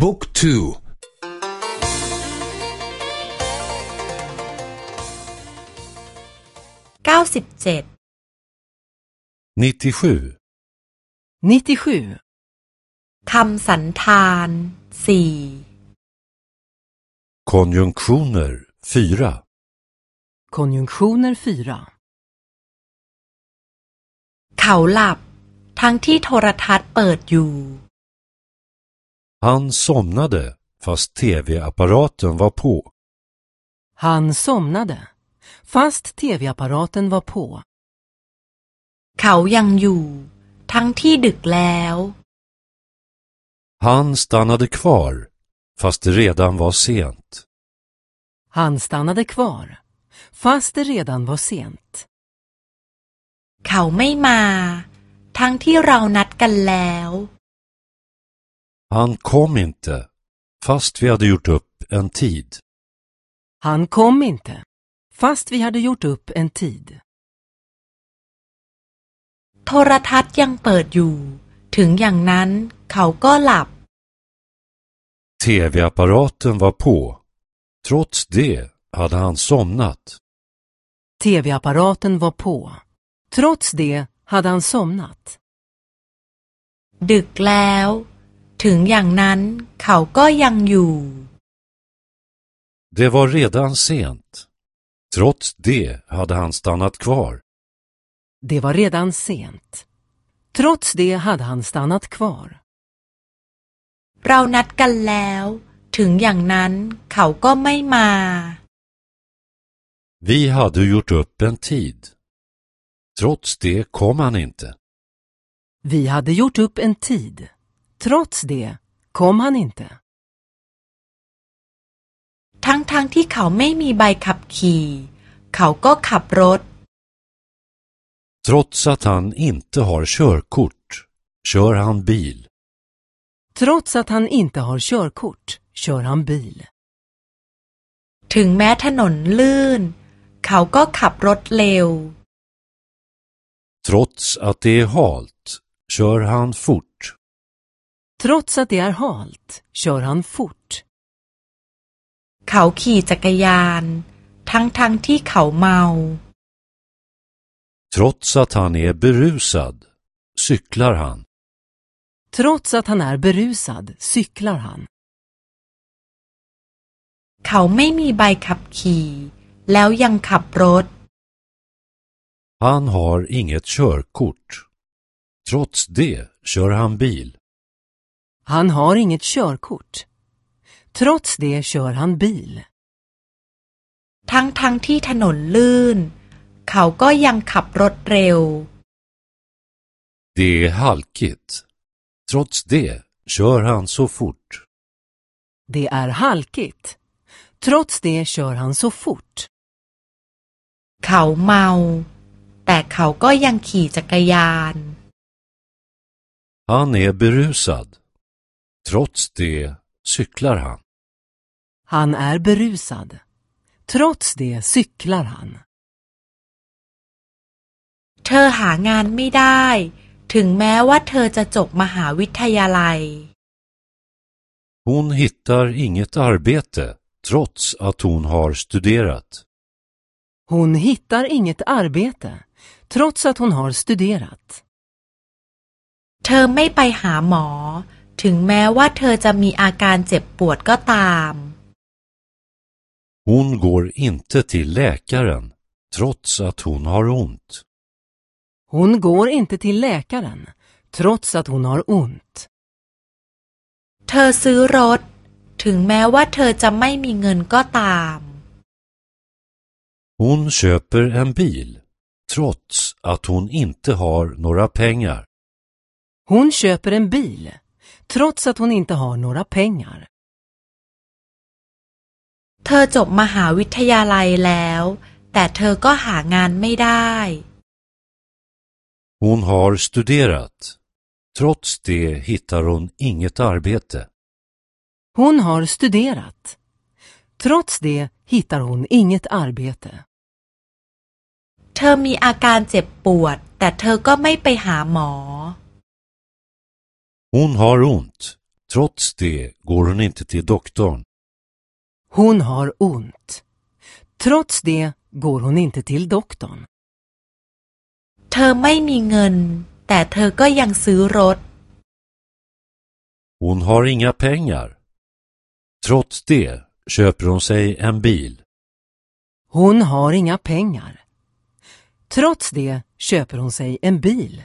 บุ๊กทูเก้าสิบเจ็ด 97. 97. คำสันธานสี่ Konjunktioner 4. Konjunktioner 4. เขาหลับทั้งที่โทรทัศน์เปิดอยู่ Han somnade fast tv-apparaten var på. Han somnade, fast tv-apparaten var på. เขายังอยู่ ทั้งที่ดึกแล้ว Han stannade kvar fast det redan var sent. Han stannade kvar, fast det redan var sent. เขาไม่มา ทั้งที่เรานัดกันแล้ว Han kom inte fast vi hade gjort upp en tid. Han kom inte, fast vi hade gjort upp en tid. โทรทัศน์ยังเปิดอยู่ ถึงอย่างนั้น เขาก็หลับ TV-apparaten var på. Trots det hade han somnat. TV-apparaten var på. Trots det hade han somnat. ดึกแล้ว ถึงอย่างนั้น เขาก็ยังอยู่ Det var redan sent. Trots det hade han stannat kvar. Det var redan sent. Trots det hade han stannat kvar. เรานัดกันแล้ว ถึงอย่างนั้น เขาก็ไม่มา Vi hade gjort upp en tid. Trots det kom han inte. Vi hade gjort upp en tid. Trots det kom han inte. ทั้งๆทที่เขาไม่มีใบขับขี่ เขาก็ขับรถ Trots att han inte har körkort kör han bil. Trots att han inte har körkort kör han bil. ถึงแม้ถนนลื่น เขาก็ขับรถเร็ว Trots att det är halt kör han fort. Trots att det är halt kör han fort. เขาขี่จักรยาน ทั้งๆทที่เขาเมา Trots att han är berusad cyklar han. Trots att han är berusad cyklar han. เขาไม่มีใบขับขี่ แล้วยังขับรถ Han har inget körkort. Trots det kör han bil. Han har inget körkort. Trots det kör han bil. ทั้งๆทที่ถนนลื่น เขาก็ยังขับรถเร็ว Det är halkigt. Trots det kör han så fort. Det är halkigt. Trots det kör han så fort. เขาเมา แต่เขาก็ยังขี่จักรยาน Han är berusad. Trots det cyklar han. Han är berusad. Trots det cyklar han. เธอหางานไม่ได้ ถึงแม้ว่าเธอจะจบมหาวิทยาลัย Hon hittar inget arbete trots att hon har studerat. Hon hittar inget arbete trots att hon har studerat. เธอไม่ไปหาหมอ ถึงแม้ว่าเธอจะมีอาการเจ็บปวดก็ตาม Hon går inte till läkaren trots att hon har ont. Hon går inte till läkaren trots att hon har ont. เธอซื้อรถ ถึงแม้ว่าเธอจะไม่มีเงินก็ตาม Hon köper en bil trots att hon inte har några pengar. Hon köper en bil trots att hon inte har några pengar. เธอจบมหาวิทยาลัยแล้ว แต่เธอก็หางานไม่ได้ Hon har studerat. Trots det hittar hon inget arbete. Hon har studerat. Trots det hittar hon inget arbete. เธอมีอาการเจ็บปวด แต่เธอก็ไม่ไปหาหมอ Hon har ont. Trots det går hon inte till doktorn. Hon har ont. Trots det går hon inte till doktorn. เธอไม่มีเงิน แต่เธอก็ยังซื้อรถ Hon har inga pengar. Trots det köper hon sig en bil. Hon har inga pengar. Trots det köper hon sig en bil.